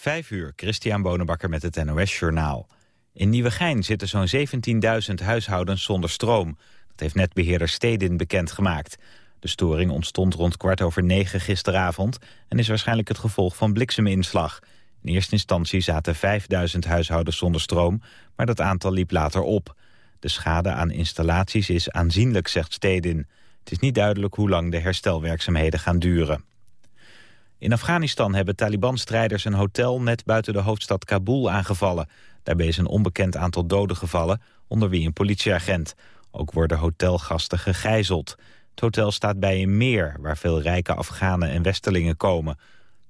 Vijf uur, Christian Bonenbakker met het NOS Journaal. In Nieuwegein zitten zo'n 17.000 huishoudens zonder stroom. Dat heeft netbeheerder Stedin bekendgemaakt. De storing ontstond rond kwart over negen gisteravond... en is waarschijnlijk het gevolg van blikseminslag. In eerste instantie zaten 5000 huishoudens zonder stroom... maar dat aantal liep later op. De schade aan installaties is aanzienlijk, zegt Stedin. Het is niet duidelijk hoe lang de herstelwerkzaamheden gaan duren. In Afghanistan hebben Taliban-strijders een hotel net buiten de hoofdstad Kabul aangevallen. Daarbij is een onbekend aantal doden gevallen, onder wie een politieagent. Ook worden hotelgasten gegijzeld. Het hotel staat bij een meer waar veel rijke Afghanen en Westelingen komen.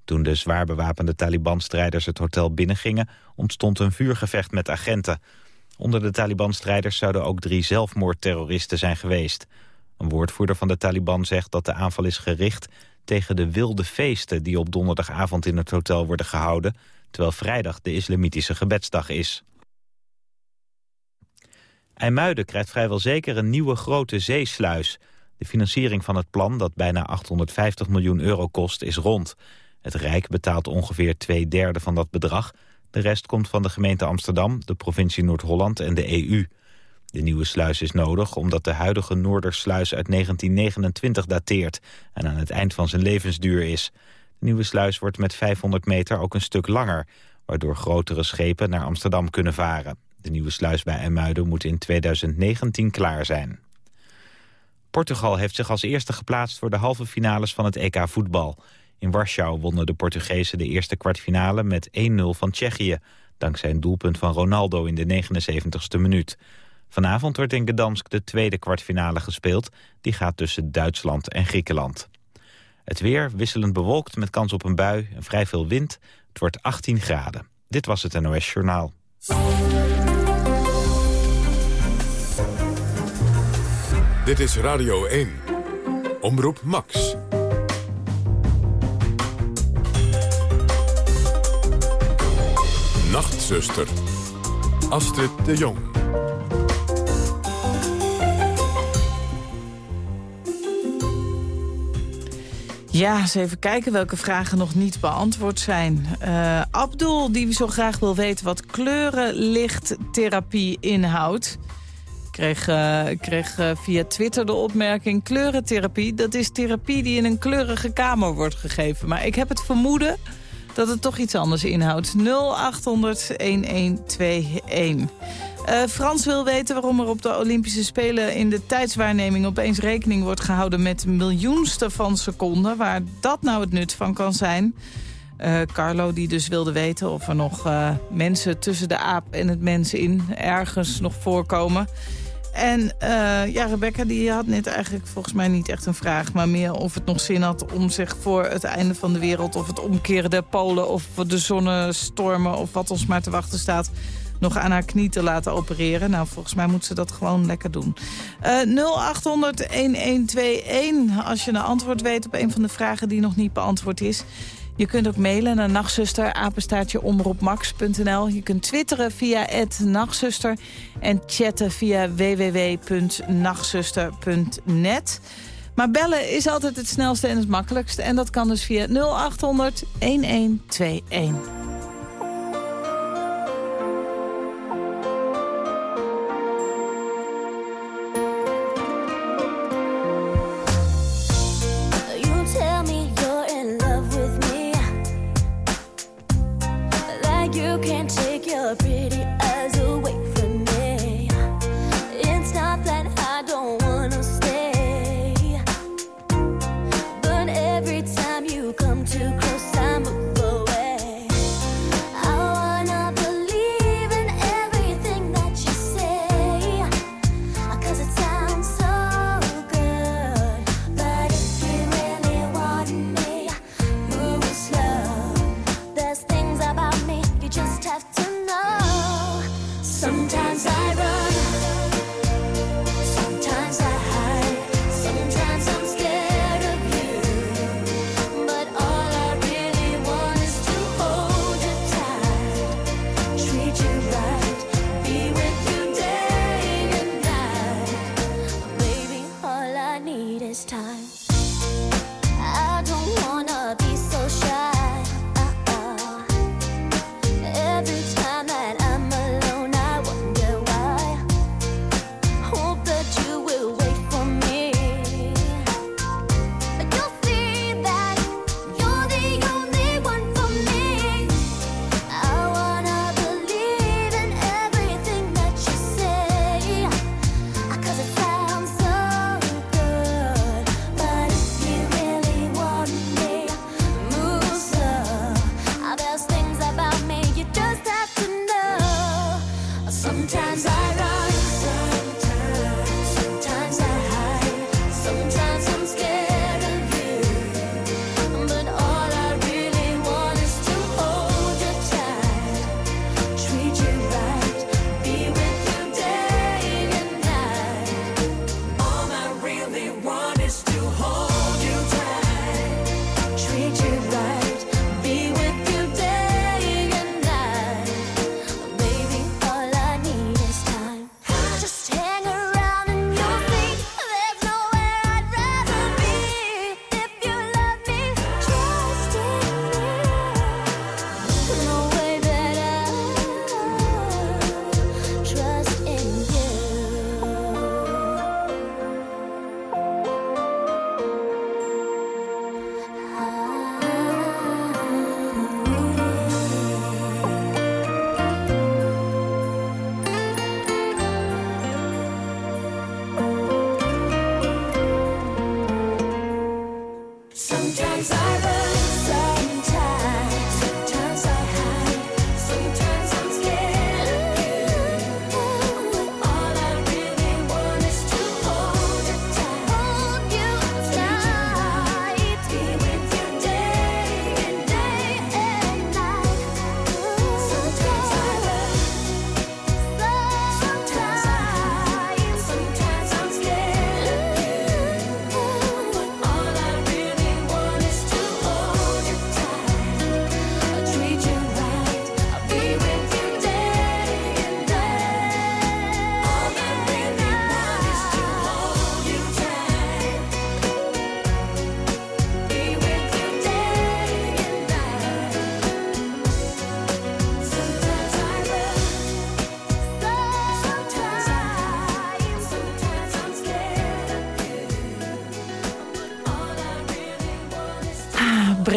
Toen de zwaar bewapende Taliban-strijders het hotel binnengingen... ontstond een vuurgevecht met agenten. Onder de Taliban-strijders zouden ook drie zelfmoordterroristen zijn geweest. Een woordvoerder van de Taliban zegt dat de aanval is gericht tegen de wilde feesten die op donderdagavond in het hotel worden gehouden, terwijl vrijdag de islamitische gebedsdag is. IJmuiden krijgt vrijwel zeker een nieuwe grote zeesluis. De financiering van het plan, dat bijna 850 miljoen euro kost, is rond. Het Rijk betaalt ongeveer twee derde van dat bedrag. De rest komt van de gemeente Amsterdam, de provincie Noord-Holland en de EU. De nieuwe sluis is nodig omdat de huidige Noordersluis uit 1929 dateert... en aan het eind van zijn levensduur is. De nieuwe sluis wordt met 500 meter ook een stuk langer... waardoor grotere schepen naar Amsterdam kunnen varen. De nieuwe sluis bij IJmuiden moet in 2019 klaar zijn. Portugal heeft zich als eerste geplaatst voor de halve finales van het EK voetbal. In Warschau wonnen de Portugezen de eerste kwartfinale met 1-0 van Tsjechië... dankzij een doelpunt van Ronaldo in de 79ste minuut. Vanavond wordt in Gdansk de tweede kwartfinale gespeeld. Die gaat tussen Duitsland en Griekenland. Het weer wisselend bewolkt met kans op een bui en vrij veel wind. Het wordt 18 graden. Dit was het NOS Journaal. Dit is Radio 1. Omroep Max. Nachtzuster. Astrid de Jong. Ja, eens even kijken welke vragen nog niet beantwoord zijn. Uh, Abdul, die zo graag wil weten wat kleurenlichttherapie inhoudt. Kreeg, kreeg uh, via Twitter de opmerking... kleurentherapie, dat is therapie die in een kleurige kamer wordt gegeven. Maar ik heb het vermoeden dat het toch iets anders inhoudt. 0800 1121. Uh, Frans wil weten waarom er op de Olympische Spelen in de tijdswaarneming opeens rekening wordt gehouden met miljoenste van seconden. Waar dat nou het nut van kan zijn. Uh, Carlo die dus wilde weten of er nog uh, mensen tussen de aap en het mens in ergens nog voorkomen. En ja, Rebecca die had net eigenlijk volgens mij niet echt een vraag... maar meer of het nog zin had om zich voor het einde van de wereld... of het omkeren der polen of de zonnestormen of wat ons maar te wachten staat nog aan haar knie te laten opereren. Nou, volgens mij moet ze dat gewoon lekker doen. Uh, 0800-1121 als je een antwoord weet op een van de vragen die nog niet beantwoord is. Je kunt ook mailen naar nachtzuster, apenstaartje omroepmax.nl. Je kunt twitteren via nachtzuster en chatten via www.nachtzuster.net. Maar bellen is altijd het snelste en het makkelijkste. En dat kan dus via 0800 1121.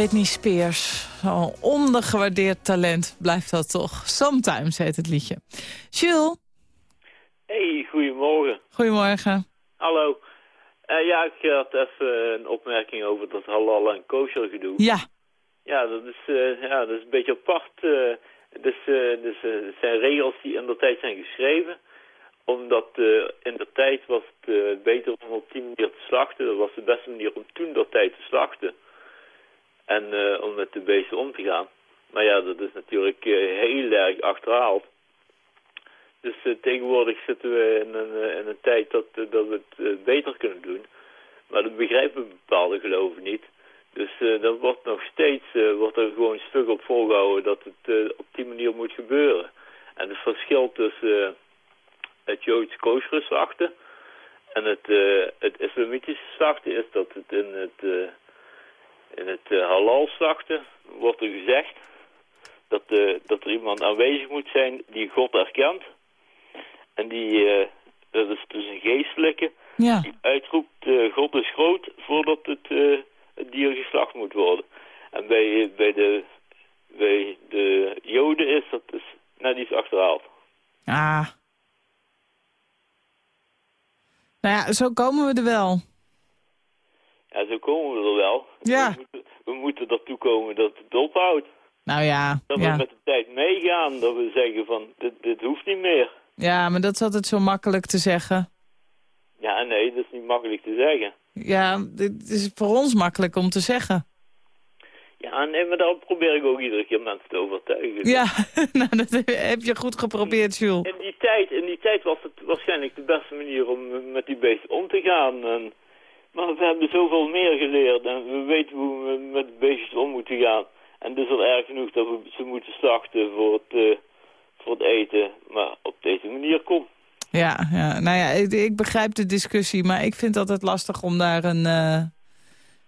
Britney Spears. Zo'n ondergewaardeerd talent blijft dat toch. Sometimes heet het liedje. Jules. Hey, goedemorgen. Goedemorgen. Hallo. Uh, ja, ik had even een opmerking over dat halal en kosher gedoe. Ja. Ja, dat is, uh, ja, dat is een beetje apart. Uh, dus, dus het zijn regels die in de tijd zijn geschreven. Omdat in de tijd was het beter om op die manier te slachten. Dat was de beste manier om toen de tijd te slachten. En om met de beesten om te gaan. Maar ja, dat is natuurlijk heel erg achterhaald. Dus uh, tegenwoordig zitten we in een, in een tijd dat, dat we het beter kunnen doen. Maar dat begrijpen bepaalde geloven niet. Dus dan wordt nog steeds wordt er gewoon stug op volgehouden dat het op die manier moet gebeuren. En het verschil tussen het Joodse koosre slachten en het, het islamitische slachten is dat het in het, in het halal slachten wordt er gezegd dat, dat er iemand aanwezig moet zijn die God erkent en die, uh, dat is dus een geestelijke, ja. die uitroept, God is groot, voordat het, het dier geslacht moet worden. En bij, bij, de, bij de joden is dat dus net iets achterhaald. Ah. Nou ja, zo komen we er wel. Ja, zo komen we er wel. Ja. We moeten, we moeten ertoe komen dat het ophoudt. Nou ja. Dat ja. we met de tijd meegaan, dat we zeggen van, dit, dit hoeft niet meer. Ja, maar dat is altijd zo makkelijk te zeggen. Ja, nee, dat is niet makkelijk te zeggen. Ja, het is voor ons makkelijk om te zeggen. Ja, nee, maar dan probeer ik ook iedere keer mensen te overtuigen. Ja, nou, dat heb je goed geprobeerd, Jules. In die tijd, in die tijd was het waarschijnlijk de beste manier om met die beesten om te gaan. En, maar we hebben zoveel meer geleerd en we weten hoe we met de beestjes om moeten gaan. En het is al erg genoeg dat we ze moeten slachten voor het... Uh, voor het eten, maar op deze manier komt. Ja, ja, nou ja, ik, ik, begrijp de discussie, maar ik vind het altijd lastig om daar een... Uh...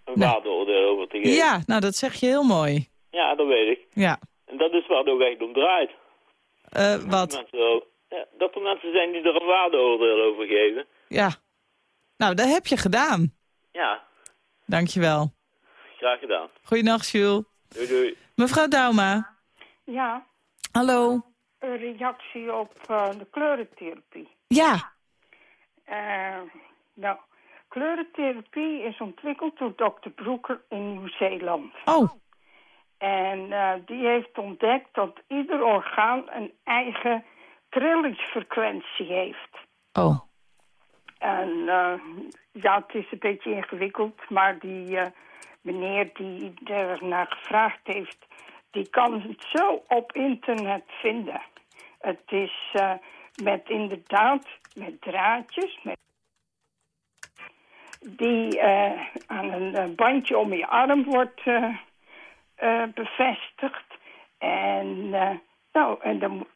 Een waardeoordeel over te geven. Ja, nou dat zeg je heel mooi. Ja, dat weet ik. Ja. En dat is waar het ook echt om draait. Uh, wat? Dat, mensen, ja, dat er mensen zijn die er een waardeoordeel over geven. Ja. Nou, dat heb je gedaan. Ja. Dankjewel. Graag gedaan. Goeienacht, Jules. Doei, doei. Mevrouw Dauma. Ja. Hallo. Een reactie op uh, de kleurentherapie. Ja. Uh, nou, kleurentherapie is ontwikkeld door dokter Broeker in Nieuw-Zeeland. Oh. En uh, die heeft ontdekt dat ieder orgaan een eigen trillingsfrequentie heeft. Oh. En ja, het is een beetje ingewikkeld, maar die meneer die er naar gevraagd heeft die kan het zo op internet vinden. Het is uh, met inderdaad met draadjes, met die uh, aan een bandje om je arm wordt bevestigd. En, nou, en dan,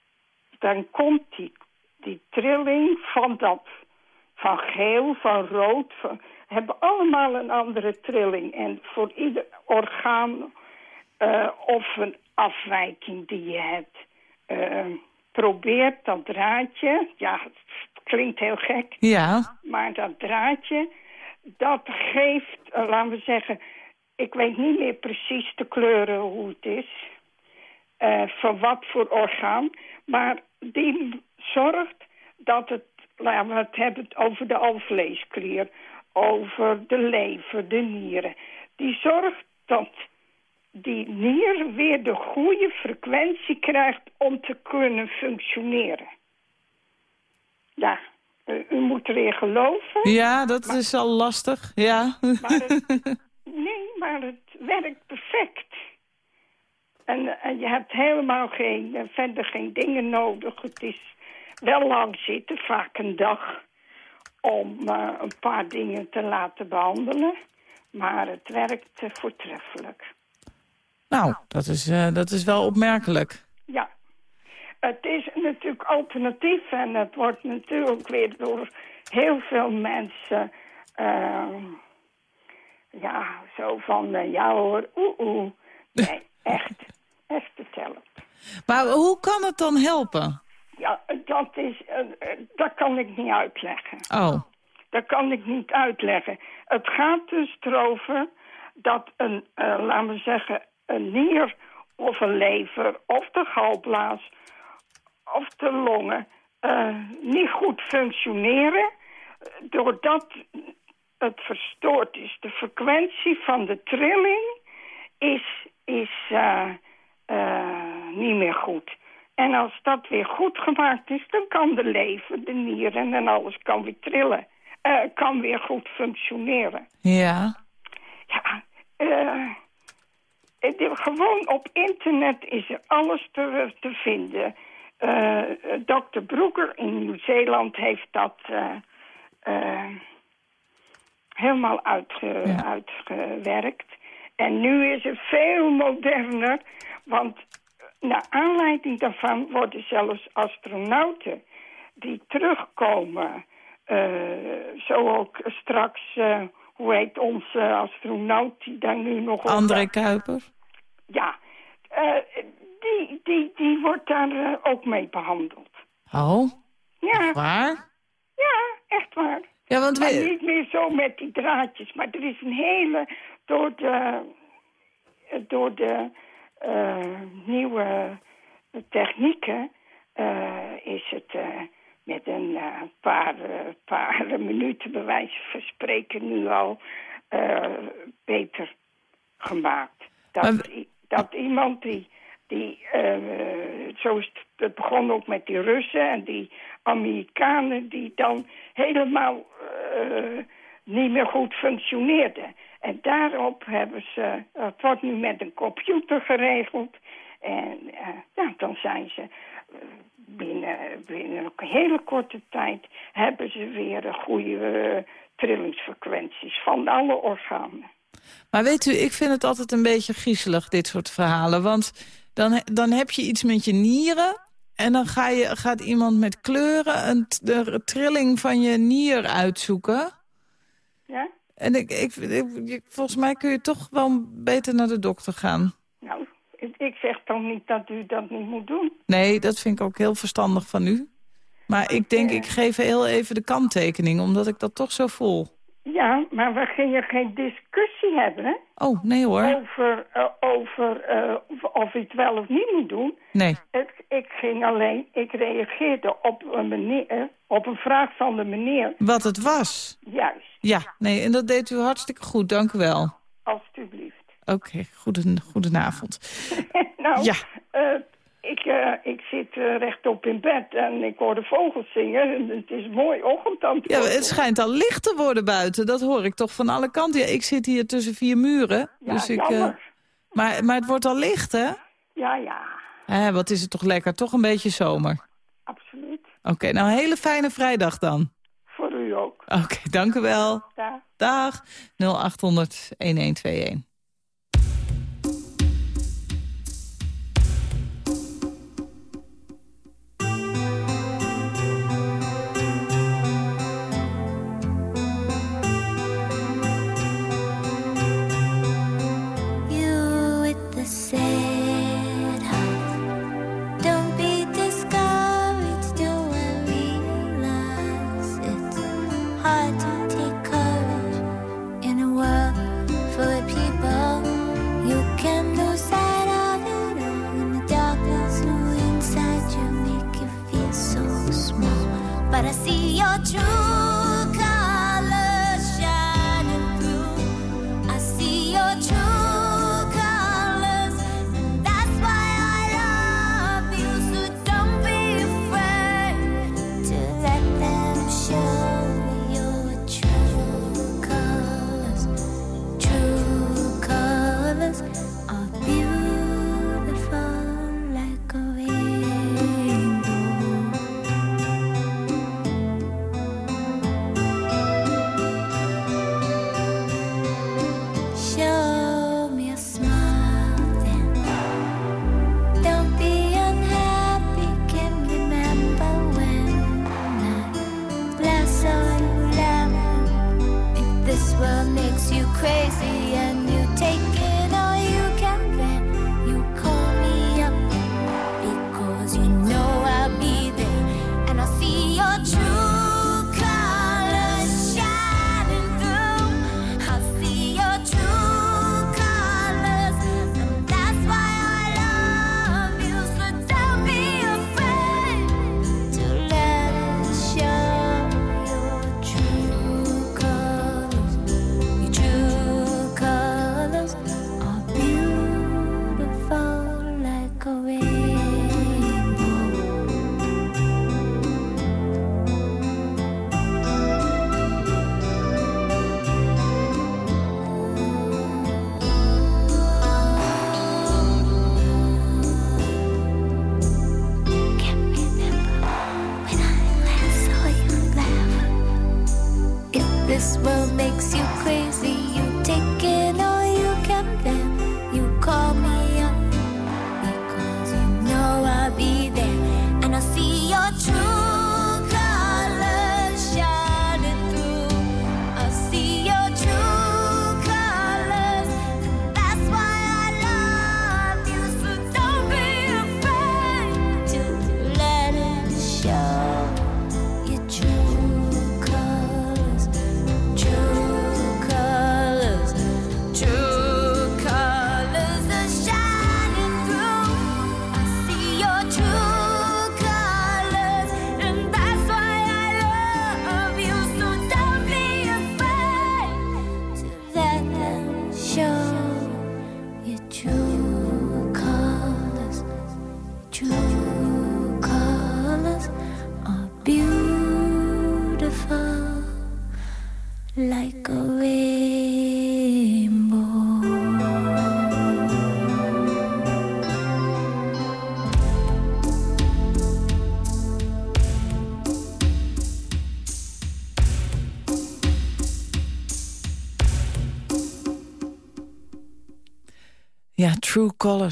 dan komt die, die trilling van dat, van geel, van rood, van, hebben allemaal een andere trilling. En voor ieder orgaan uh, of een afwijking die je hebt. Uh, probeer dat draadje, ja, het klinkt heel gek, ja. maar dat draadje, dat geeft, uh, laten we zeggen, ik weet niet meer precies de kleuren hoe het is, van wat voor orgaan, maar die zorgt dat het, laten we het hebben over de alvleesklier, over de lever, de nieren, die zorgt dat die nier weer de goede frequentie krijgt om te kunnen functioneren. Ja, u, moet erin geloven. Ja, dat maar, is al lastig, ja. Maar het, nee, maar het werkt perfect. En, en je hebt helemaal geen, verder geen dingen nodig. Het is wel lang zitten, vaak een dag, om uh, een paar dingen te laten behandelen. Maar het werkt uh, voortreffelijk. Nou, dat is, uh, dat is wel opmerkelijk. Ja. Het is natuurlijk alternatief en het wordt natuurlijk weer door heel veel mensen... Uh, ja, zo van, ja hoor, oeh, oeh. Nee, echt, echt het helpt. Maar hoe kan het dan helpen? Ja, dat is, dat kan ik niet uitleggen. Oh. Dat kan ik niet uitleggen. Het gaat dus erover dat een, eh, laten we zeggen, een nier of een lever of de galblaas of de longen eh, niet goed functioneren, doordat het verstoord is. De frequentie van de trilling is, is eh, eh, niet meer goed. En als dat weer goed gemaakt is, dan kan de lever, de nieren en alles kan weer trillen. Eh, kan weer goed functioneren. Ja. Ja, eh, is gewoon op internet is er alles te, te vinden. Eh Dr. Broeker in Nieuw-Zeeland heeft dat eh, eh, helemaal uitge- Ja. uitgewerkt. En nu is het veel moderner, want naar aanleiding daarvan worden zelfs astronauten die terugkomen, eh, zo ook straks, eh, hoe heet onze astronaut die daar nu nog... op- André Kuiper. Ja, eh, die, die, die wordt daar ook mee behandeld. Oh, Ja, waar? ja, echt waar. Ja, want we... niet meer zo met die draadjes. Maar er is een hele... Door de, door de nieuwe technieken eh, is het eh, met een eh, paar, eh, paar minuten bij wijze van spreken nu al eh, beter gemaakt. Dat, dat iemand die... die eh, zo is het- het begon ook met die Russen en die Amerikanen... die dan helemaal eh, niet meer goed functioneerden. En daarop hebben ze... Het wordt nu met een computer geregeld. En eh, ja, dan zijn ze... eh, Binnen, binnen een hele korte tijd hebben ze weer een goede eh, trillingsfrequenties van alle organen. Maar weet u, ik vind het altijd een beetje griezelig, dit soort verhalen. Want dan, dan heb je iets met je nieren... en dan ga je, gaat iemand met kleuren een, de trilling van je nier uitzoeken... Ja? En ik, ik, volgens mij kun je toch wel beter naar de dokter gaan. Nou, ik, ik zeg toch niet dat u dat niet moet doen. Nee, dat vind ik ook heel verstandig van u. Maar ik denk, ik geef heel even de kanttekening, omdat ik dat toch zo voel. Ja, maar we gingen geen discussie hebben, hè? Oh, nee hoor. Over, eh, over eh, of, u het wel of niet moet doen. Nee. Ik, ik ging alleen, ik reageerde op een, meneer, op een vraag van de meneer. Wat het was. Juist, Ja, nee, en dat deed u hartstikke goed, dank u wel. alstublieft. Oké, goeden, goedenavond. nou, Ja. eh, ik, eh, ik zit eh, rechtop in bed en ik hoor de vogels zingen. En het is mooi ochtend Ja, het schijnt al licht te worden buiten, dat hoor ik toch van alle kanten. Ja, ik zit hier tussen vier muren, Ja, dus ik... eh, jammer. maar, maar het wordt al licht, hè? Ja, ja, Hè, wat is het toch lekker, toch een beetje zomer. absoluut. Oké, nou een hele fijne vrijdag dan. Voor u ook. Oké, dank u wel. Dag. 0800 1121.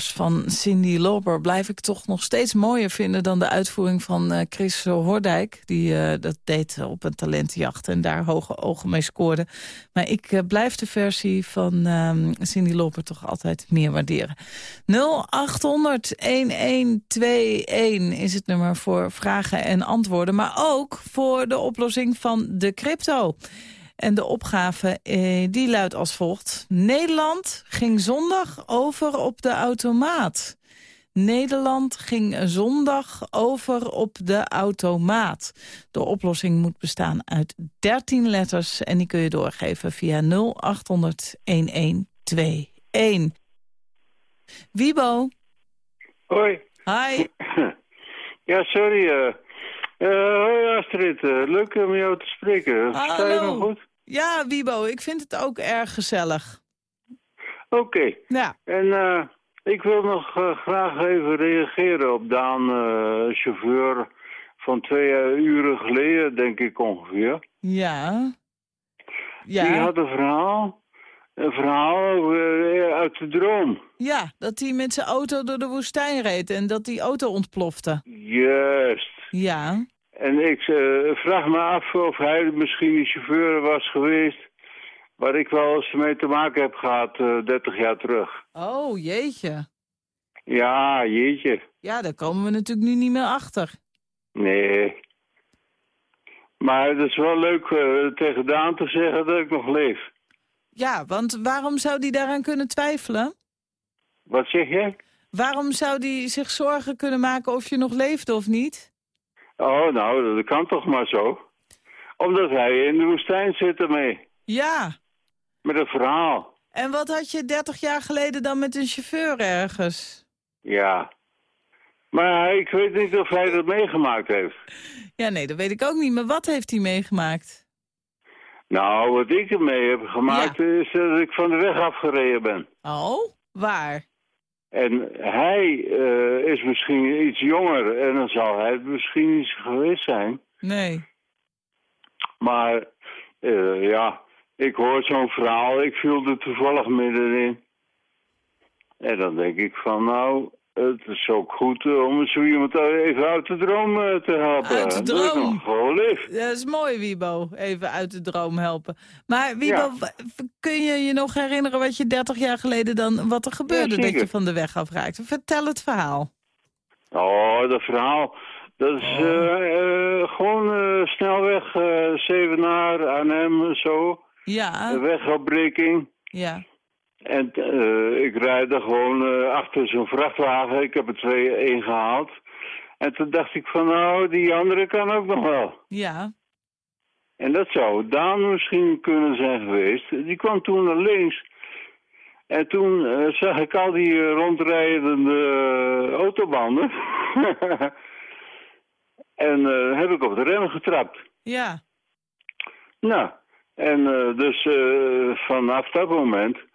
Van Cindy Lauper blijf ik toch nog steeds mooier vinden... dan de uitvoering van eh, Chris Hordijk. Die eh, dat deed op een talentenjacht en daar hoge ogen mee scoorde. Maar ik eh, blijf de versie van ehm, Cindy Lauper toch altijd meer waarderen. 0800-1121 is het nummer voor vragen en antwoorden. Maar ook voor de oplossing van de crypto. En de opgave eh, die luidt als volgt. Nederland ging zondag over op de automaat. Nederland ging zondag over op de automaat. De oplossing moet bestaan uit 13 letters... en die kun je doorgeven via 0800-1121. Wiebo. Hoi. Hi. Ja, sorry. eh eh, hoi Astrid, Eh, leuk om jou te spreken. Sta je goed? Ja, Wiebo, ik vind het ook erg gezellig. Oké. Ja, En eh, ik wil nog graag even reageren op Daan, chauffeur van twee uren geleden, denk ik ongeveer. ja. Die Ja, had een verhaal, een verhaal uit de droom. ja, dat hij met zijn auto door de woestijn reed en dat die auto ontplofte. Juist. Ja, En ik eh, vraag me af of hij misschien een chauffeur was geweest... waar ik wel eens mee te maken heb gehad, eh 30 jaar terug. oh jeetje. Ja, jeetje. Ja, daar komen we natuurlijk nu niet meer achter. Nee. Maar het is wel leuk eh, tegen Daan te zeggen dat ik nog leef. Ja, want waarom zou die daaraan kunnen twijfelen? Wat zeg je? Waarom zou die zich zorgen kunnen maken of je nog leefde of niet? Oh, nou, dat kan toch maar zo. Omdat hij in de woestijn zit ermee. Ja, Met een verhaal. en wat had je 30 jaar geleden dan met een chauffeur ergens? Ja. Maar ik weet niet of hij dat meegemaakt heeft. Ja, nee, dat weet ik ook niet. Maar wat heeft hij meegemaakt? Nou, wat ik ermee heb gemaakt is dat ik van de weg afgereden ben. Oh, waar? En hij eh, is misschien iets jonger en dan zal hij het misschien niet geweest zijn. Nee. Maar eh, ja, ik hoor zo'n verhaal, ik viel er toevallig middenin. En dan denk ik van nou, het is ook goed eh, om zo iemand even uit de droom eh, te helpen. Uit de Dat droom. nog gewoon leef. Dat is mooi, Wiebo. Even uit de droom helpen. Maar Wiebo, Ja. w- kun je je nog herinneren wat je 30 jaar geleden dan... wat er gebeurde dat je van de weg afraakte? Vertel het verhaal. Oh, dat verhaal. Dat is eh, eh, gewoon eh, snelweg Zevenaar, Arnhem, zo. Ja, De wegafbreking. ja. En eh, ik rijd er gewoon eh, achter zo'n vrachtwagen. Ik heb er twee ingehaald. En toen dacht ik van nou, die andere kan ook nog wel. Ja, En dat zou Daan misschien kunnen zijn geweest. Die kwam toen naar links. En toen eh, zag ik al die rondrijdende autobanden. en heb ik op de rem getrapt. ja. Nou, en dus vanaf dat moment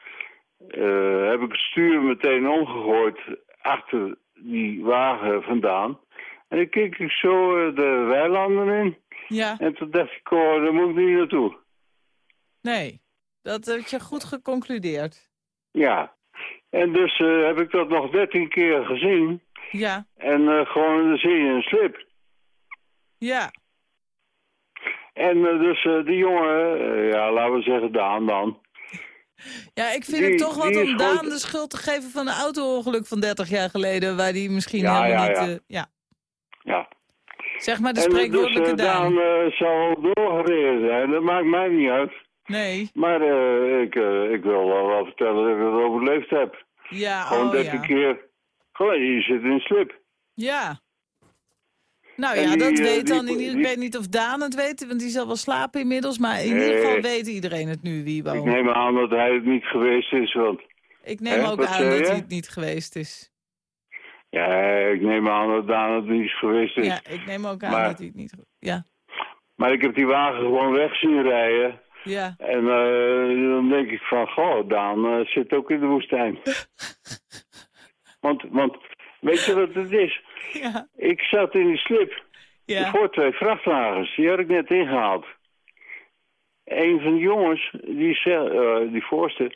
eh, heb ik het stuur meteen omgegooid achter die wagen vandaan. En dan keek ik zo eh, de weilanden in. Ja, En toen dacht ik, oh, daar moet ik niet naartoe. nee. Dat heb je goed geconcludeerd. Ja. En dus eh, heb ik dat nog dertien keer gezien. Ja, En eh, gewoon, zie je een slip. ja. En dus die jongen, ja, laten we zeggen Daan dan. Ja, ik vind Die- het toch wat om Daan de schuld te geven van een auto-ongeluk van 30 jaar geleden... waar die misschien Ja, helemaal ja, niet... ja. eh, ja. Ja. Zeg maar de en eh, dus spreekwoordelijke eh, Daan. Daan eh, zal doorgereden zijn, dat maakt mij niet uit. Nee. Maar eh, ik, eh, ik wil wel, wel vertellen dat ik het overleefd heb. Ja, Gewoon oh 13 ja. keer. Gewoon, je zit in slip. Ja. Nou ja, die, dat eh, weet die- dan... in ieder- die- Ik weet niet of Daan het weet, want die zal wel slapen inmiddels. Maar in ieder geval weet iedereen het nu, Wiebo. Ik neem aan dat hij het niet geweest is, want... Ik neem Hè, ook aan dat je? hij het niet geweest is. Ja, ik neem aan dat Daan het niet geweest is. Ja, ik neem ook aan Maar- dat hij het niet... Ja, Maar ik heb die wagen gewoon weg zien rijden. ja. En eh, dan denk ik van, goh, Daan eh, zit ook in de woestijn. want, want, weet je wat het is? Ja, Ik zat in die slip ja. voor twee vrachtwagens. Die had ik net ingehaald. Een van de jongens, die, eh, die voorste,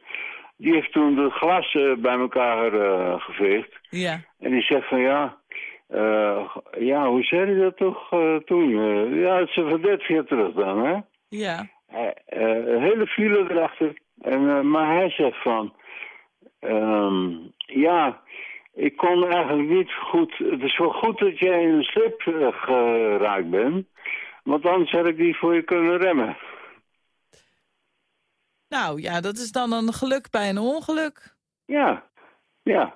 die heeft toen de glas bij elkaar eh, geveegd. Ja. En die zegt van ja, eh, ja, hoe zei hij dat toch toen? Ja, het is van 30 jaar terug dan, hè? Ja. Een hele file erachter. En, maar hij zegt van, ehm, ja, ik kon eigenlijk niet goed, het is wel goed dat jij in een slip eh, geraakt bent, want anders had ik niet voor je kunnen remmen. Nou ja, dat is dan een geluk bij een ongeluk. Ja, ja,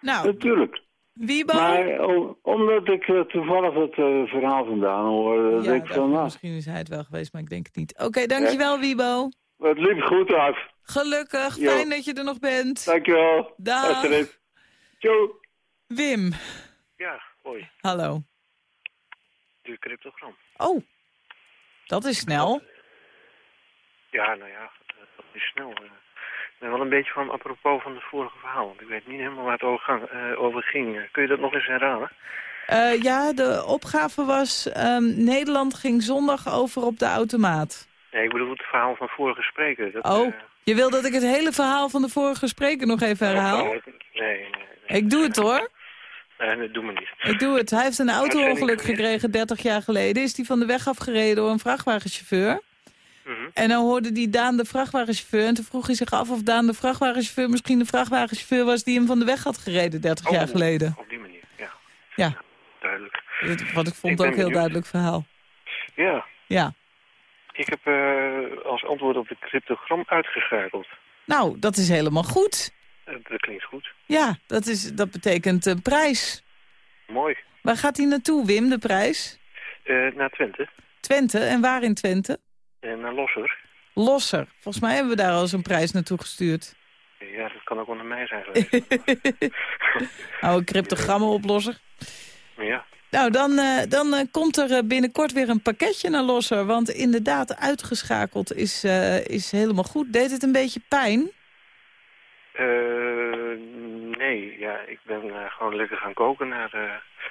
Nou, natuurlijk. Wiebo? Maar om- omdat ik eh, toevallig het eh, verhaal vandaan hoor, ja, denk ik van, nou, misschien is hij het wel geweest, maar ik denk het niet. Oké, dankjewel Wiebo. het liep goed af. Gelukkig, Jo. fijn dat je er nog bent. Dankjewel. Dag. Ciao. Wim, Ja, hoi. hallo. De cryptogram. Oh, dat is snel. Ja, nou ja, eh, dat is snel. eh. Ik ben wel een beetje van apropos van het vorige verhaal. Want ik weet niet helemaal waar het over, eh, ging. Eh, Kun je dat nog eens herhalen? Eh, ja, de opgave was... ehm, Nederland ging zondag over op de automaat. Nee, ik bedoel het verhaal van vorige spreker. Dat, Oh, eh, je wil dat ik het hele verhaal van de vorige spreker nog even herhaal? Nee, nee, nee. Ik doe het hoor. Nee, nee, doe maar niet. Ik doe het. Hij heeft een auto-ongeluk gekregen 30 jaar geleden. Is hij van de weg afgereden door een vrachtwagenchauffeur. Mhm. En dan hoorde die Daan de vrachtwagenchauffeur. En toen vroeg hij zich af of Daan de vrachtwagenchauffeur... misschien de vrachtwagenchauffeur was die hem van de weg had gereden 30 jaar Oh, geleden. Op die manier, ja. Ja, Duidelijk. dat- wat ik vond Ik ook een heel benieuwd. duidelijk verhaal. Ja, Ja. ik heb eh, als antwoord op de cryptogram uitgeschakeld. Nou, dat is helemaal goed. Eh, dat klinkt goed. Ja, dat, is, dat betekent een prijs. Mooi. Waar gaat hij naartoe, Wim, de prijs? Eh, naar Twente. Twente. En waar in Twente? En naar Losser. Losser. Volgens mij hebben we daar al eens een prijs naartoe gestuurd. Ja, dat kan ook naar mij zijn geweest. Oude cryptogrammen-oplosser. ja. Nou, dan, eh, dan eh, komt er eh, binnenkort weer een pakketje naar Losser. Want inderdaad, uitgeschakeld is, eh, is helemaal goed. Deed het een beetje pijn? Eh, nee, ja, ik ben eh, gewoon lekker gaan koken naar de,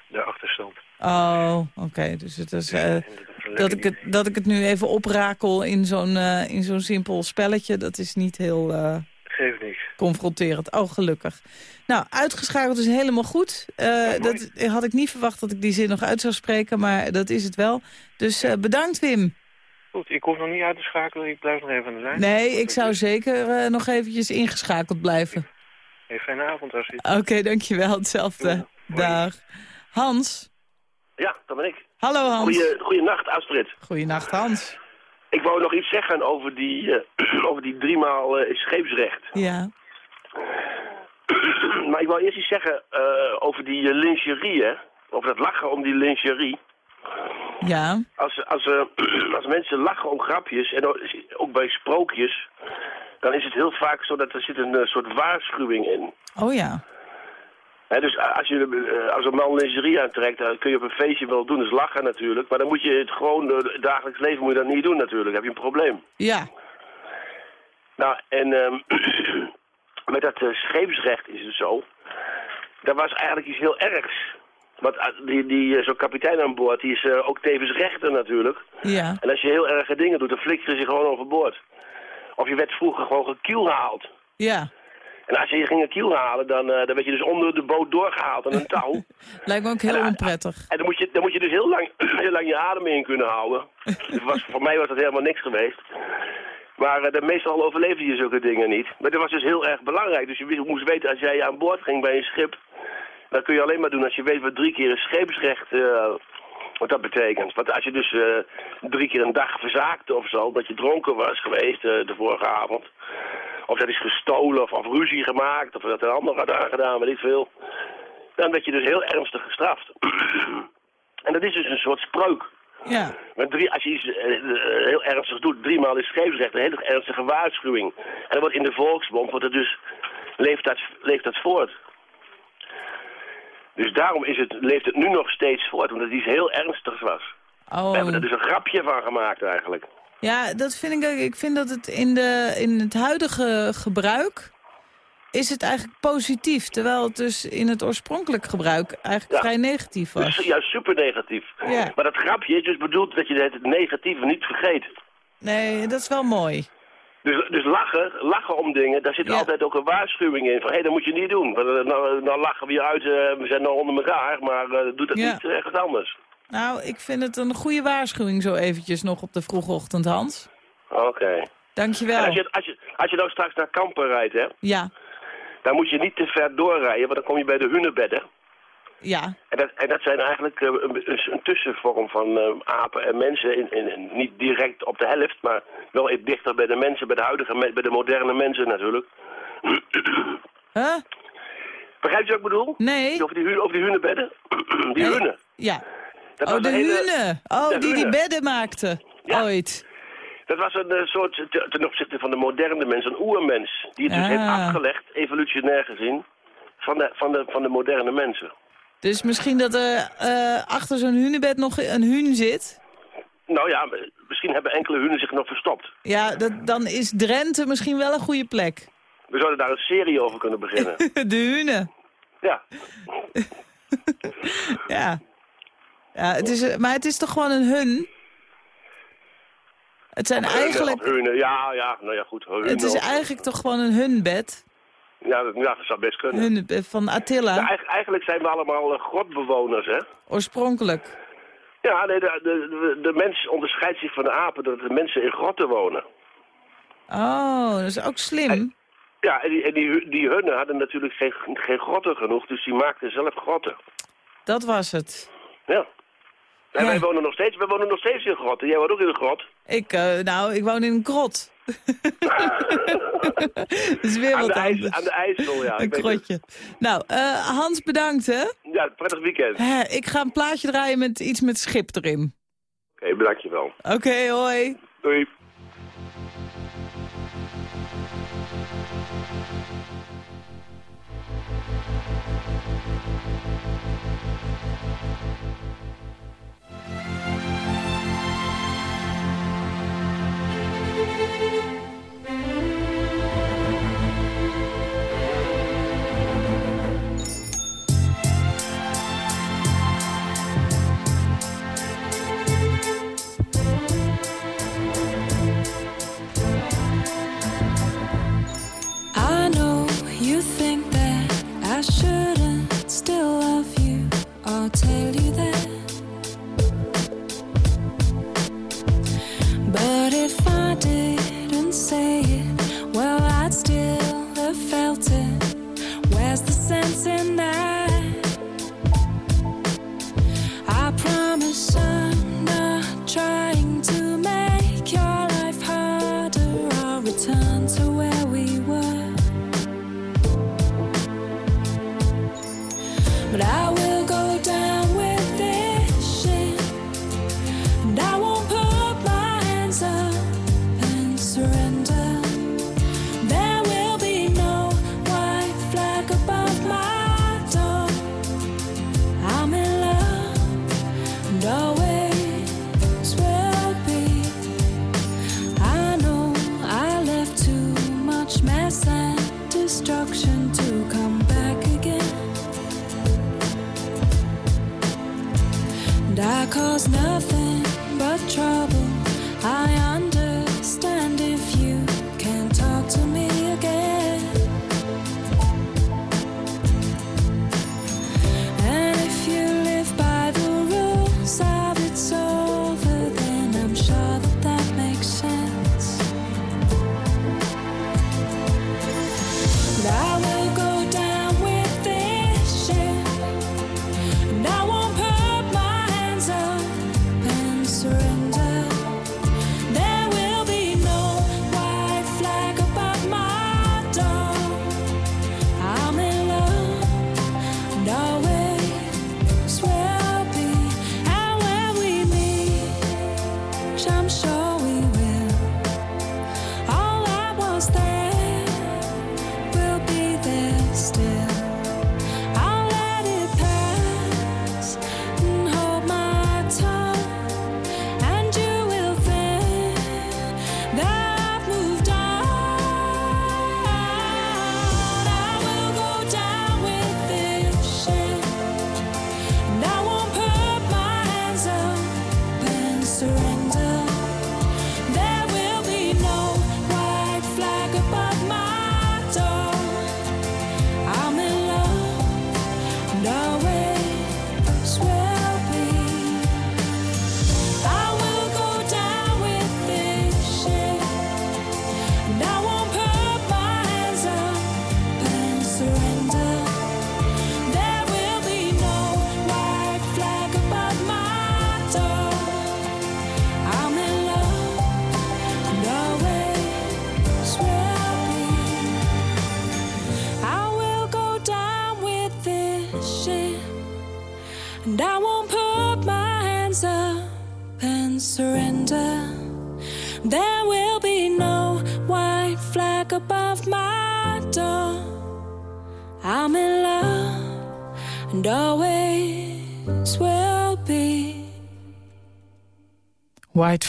de achterstand. Oh, oké. Dus het is... eh, En dat ik het, idee. dat ik het nu even oprakel in zo'n eh, in zo'n simpel spelletje... dat is niet heel eh, Geeft niks. confronterend. Oh, gelukkig. Nou, uitgeschakeld is helemaal goed. Eh, dat had ik niet verwacht dat ik die zin nog uit zou spreken... maar dat is het wel. Dus eh, bedankt, Wim. Goed, ik hoef nog niet uit te schakelen. Ik blijf nog even aan de lijn. Nee, ik zou zeker eh, nog eventjes ingeschakeld blijven. Hey, fijne avond, Astrid. Oké, dankjewel. Hetzelfde. Dag. Hans. Ja, dat ben ik. Hallo, Hans. Goeie, goeienacht, Astrid. Goeienacht, Hans. Ik wou nog iets zeggen over die, eh, over die driemaal eh, scheepsrecht. Ja. maar ik wou eerst iets zeggen eh, over die lingerie, hè. Over dat lachen om die lingerie. Ja. Als, als, eh, als mensen lachen om grapjes, en ook- bij sprookjes... dan is het heel vaak zo dat er zit een eh, soort waarschuwing in. Oh ja. Dus als, je, eh, als een man lingerie aantrekt, dan kun je op een feestje wel doen, dus lachen natuurlijk. Maar dan moet je het gewoon, het dagelijks leven moet je dat niet doen natuurlijk. Dan heb je een probleem. Ja. Nou, en ehm, met dat scheepsrecht is het zo. Dat was eigenlijk iets heel ergs. Want eh, die, die, eh, zo'n kapitein aan boord, die is eh, ook tevens rechter natuurlijk. Ja. En als je heel erge dingen doet, dan flikker je gewoon overboord. Of je werd vroeger gewoon gekielhaald. Ja. En als je je ging een kiel halen, dan, dan werd je dus onder de boot doorgehaald aan een touw. Lijkt me ook heel Ja. onprettig. En dan moet je, dan moet je dus heel lang, heel lang je adem in kunnen houden. Dus was, voor mij was dat helemaal niks geweest. Maar de meestal overleefde je zulke dingen niet. Maar dat was dus heel erg belangrijk. Dus je moest weten, als jij aan boord ging bij een schip... dat kun je alleen maar doen als je weet wat drie keer een scheepsrecht... eh, wat dat betekent. Want als je dus eh, drie keer een dag verzaakte of zo... dat je dronken was geweest eh, de vorige avond... of dat is gestolen of, of ruzie gemaakt... of dat een ander had aangedaan, weet ik veel... dan werd je dus heel ernstig gestraft. en dat is dus een soort spreuk. Ja. Maar drie, als je iets heel ernstig doet, driemaal is scheepsrecht een hele ernstige waarschuwing. En dan wordt in de volksmond, wordt het dus, leeft, dat, leeft dat voort. Dus daarom is het, leeft het nu nog steeds voort, omdat het iets heel ernstigs was. We hebben er Oh. dus een grapje van gemaakt eigenlijk. Ja, dat vind ik. Ik vind dat het in, de, in het huidige gebruik is het eigenlijk positief. Terwijl het dus in het oorspronkelijk gebruik eigenlijk Ja. vrij negatief Dus was. juist super negatief. Ja. Maar dat grapje is dus bedoeld dat je het negatieve niet vergeet. Nee, dat is wel mooi. Dus, dus lachen, lachen om dingen, daar zit Ja. altijd ook een waarschuwing in. Van, hé, dat moet je niet doen. Eh, nou, nou lachen we je uit, eh, we zijn nou onder elkaar, maar eh, doe dat Ja. niet ergens anders. Nou, ik vind het een goede waarschuwing zo eventjes nog op de vroege ochtend, Hans. Oké. Dankjewel. als je, als, je, als je nou straks naar Kampen rijdt, hè, Ja, dan moet je niet te ver doorrijden, want dan kom je bij de hunebedden. Ja. En dat, en dat zijn eigenlijk eh, een, tussenvorm van eh, apen en mensen. In, in, in- niet direct op de helft, maar wel dichter bij de mensen, bij de huidige, bij de moderne mensen natuurlijk. Huh? Begrijp je wat ik bedoel? Nee. Over die, over die hunebedden? die Nee. hunen. Ja. Dat Oh, de hele- hune. Oh, de die die bedden maakten. Ja. Ooit. Dat was een eh, soort, te- ten opzichte van de moderne mens, een oermens. Die het dus Ah. heeft afgelegd, evolutionair gezien, van de, van de, van de moderne mensen. Dus misschien dat er eh, achter zo'n hunebed nog een hun zit. Nou ja, misschien hebben enkele hunen zich nog verstopt. Ja, dat, dan is Drenthe misschien wel een goede plek. We zouden daar een serie over kunnen beginnen. De hune. ja. Ja. ja het is, maar het is toch gewoon een hun? Het zijn eigenlijk... Hunen, ja, ja, nou ja, goed. Hunen Het is eigenlijk toch gewoon een hunbed? Ja, dat, ja, dat zou best kunnen. Hunebed van Attila, eigenlijk, eigenlijk zijn we allemaal eh, grotbewoners, hè? oorspronkelijk. Ja, nee, de, de, de, mens onderscheidt zich van de apen dat de mensen in grotten wonen. Oh, dat is ook slim. Ja, en die, en die, die hunnen hadden natuurlijk geen, geen grotten genoeg, dus die maakten zelf grotten. Dat was het. Ja. En Ja. wij wonen nog steeds, wij wonen nog steeds in grotten. Jij woont ook in een grot. Ik, eh, nou, ik woon in een krot. dat is weer Aan wat de, IJs, anders. aan de IJssel, ja. een krotje. Nou, eh, Hans, bedankt, hè. Ja, prettig weekend. Ik ga een plaatje draaien met iets met schip erin. Oké, bedankt je wel. Oké, hoi. Doei.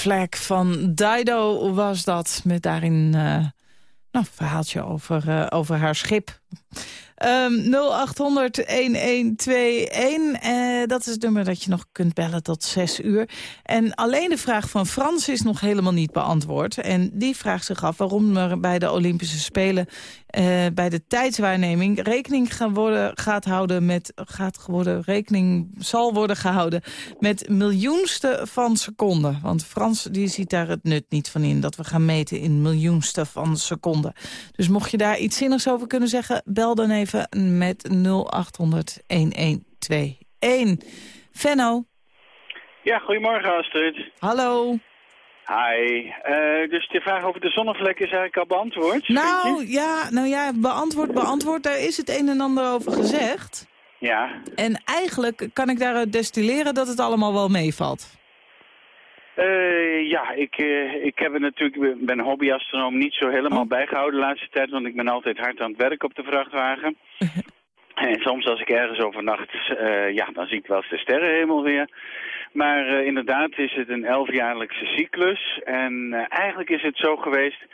Flag van Dido was dat. Met daarin eh, nou, een verhaaltje over, eh, over haar schip. Ehm 0800-1121. eh, dat is het nummer dat je nog kunt bellen tot 6 uur. En alleen de vraag van Frans is nog helemaal niet beantwoord. En die vraagt zich af waarom er bij de Olympische Spelen... eh, bij de tijdswaarneming rekening gaan worden, gaat houden met... Gaat worden, rekening zal worden gehouden met miljoenste van seconden. Want Frans die ziet daar het nut niet van in... dat we gaan meten in miljoenste van seconden. Dus mocht je daar iets zinnigs over kunnen zeggen... bel dan even met 0800 1121. Venno, Ja, goedemorgen Astrid. hallo. Hi. Eh, dus de vraag over de zonnevlek is eigenlijk al beantwoord? Nou ja, nou ja, beantwoord, beantwoord. Daar is het een en ander over gezegd. Ja. En eigenlijk kan ik daaruit destilleren dat het allemaal wel meevalt. Eh, ja, ik, eh, ik heb er natuurlijk, ben hobbyastronoom niet zo helemaal Oh. bijgehouden de laatste tijd, want ik ben altijd hard aan het werk op de vrachtwagen. en soms als ik ergens overnacht, eh, ja, dan zie ik wel eens de sterrenhemel weer. Maar inderdaad is het een elfjaarlijkse cyclus. En eigenlijk is het zo geweest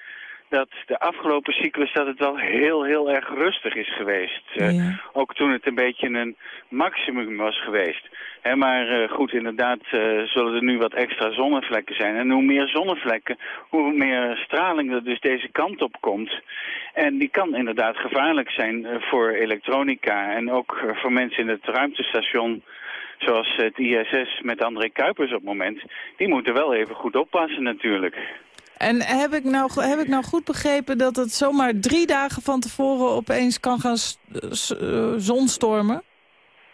dat de afgelopen cyclus dat het wel heel, heel erg rustig is geweest. Eh. Ook toen het een beetje een maximum was geweest. Hè, maar eh, goed, inderdaad eh, zullen er nu wat extra zonnevlekken zijn. En hoe meer zonnevlekken, hoe meer straling er dus deze kant op komt. En die kan inderdaad gevaarlijk zijn voor elektronica. En ook voor mensen in het ruimtestation zoals het ISS met André Kuipers op het moment. Die moeten wel even goed oppassen natuurlijk. En heb ik, nou, heb ik nou goed begrepen dat het zomaar drie dagen van tevoren opeens kan gaan eh, zonstormen?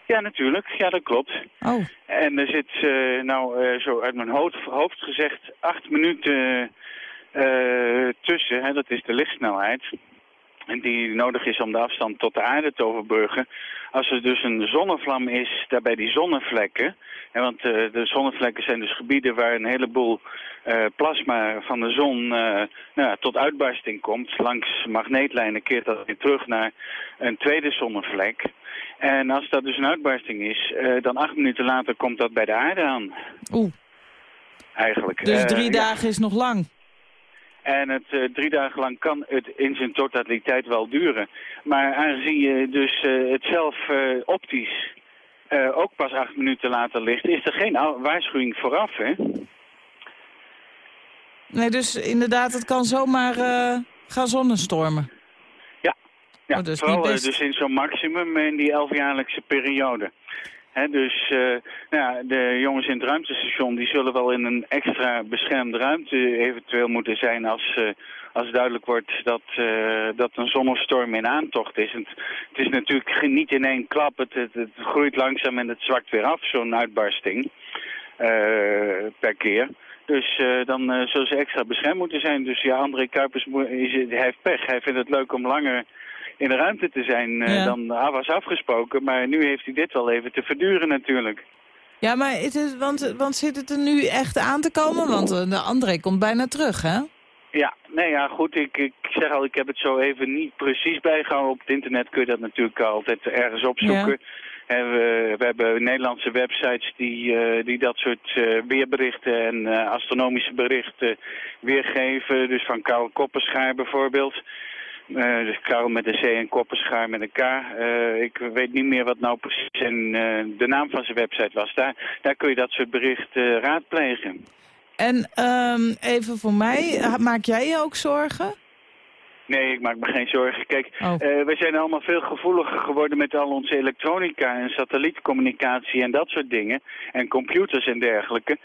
Ja, natuurlijk. Ja, dat klopt. Oh, En er zit, eh, nou eh, zo uit mijn hoofd, hoofd gezegd, acht minuten eh, tussen. Hè, dat is de lichtsnelheid. Die nodig is om de afstand tot de aarde te overbruggen. Als er dus een zonnevlam is, daarbij die zonnevlekken. Hè, want eh, de zonnevlekken zijn dus gebieden waar een heleboel eh, plasma van de zon eh, nou, tot uitbarsting komt. Langs magneetlijnen keert dat weer terug naar een tweede zonnevlek. En als dat dus een uitbarsting is, dan acht minuten later komt dat bij de aarde aan. Oeh. Eigenlijk. dus drie ja. dagen is nog lang. En het eh, drie dagen lang kan het in zijn totaliteit wel duren. Maar aangezien je dus eh, het zelf eh, optisch ook pas acht minuten later ligt, is er geen waarschuwing vooraf, hè? Nee, dus inderdaad, het kan zomaar gaan zonnenstormen. Ja, Oh, dat is vooral dus in zo'n maximum in die elfjaarlijkse periode. Dus eh, nou ja, de jongens in het ruimtestation die zullen wel in een extra beschermde ruimte eventueel moeten zijn als, eh, als duidelijk wordt dat, eh, dat een zonnestorm in aantocht is. Het, is natuurlijk niet in één klap, het, het, groeit langzaam en het zwakt weer af, zo'n uitbarsting per keer. Dus dan zullen ze extra beschermd moeten zijn. Dus ja, André Kuipers hij heeft pech. Hij vindt het leuk om langer in de ruimte te zijn eh, Ja. dan ah, was afgesproken. Maar nu heeft hij dit wel even te verduren natuurlijk. Ja, maar het is, want, want zit het er nu echt aan te komen? Want eh, de André komt bijna terug, hè? Ja, nee ja, goed. Ik, ik zeg al, ik heb het zo even niet precies bijgehouden. Op het internet kun je dat natuurlijk altijd ergens opzoeken. En we, we hebben Nederlandse websites die, eh, die dat soort weerberichten en astronomische berichten weergeven. Dus van Karel Kopperschaar bijvoorbeeld. Eh, dus Karel met een C en Kopperschaar met een K. Eh, ik weet niet meer wat nou precies en, eh, de naam van zijn website was. Daar, daar kun je dat soort berichten raadplegen. En ehm, even voor mij, maak jij je ook zorgen? Nee, ik maak me geen zorgen. Kijk, Oh. we zijn allemaal veel gevoeliger geworden met al onze elektronica en satellietcommunicatie en dat soort dingen. En computers en dergelijke.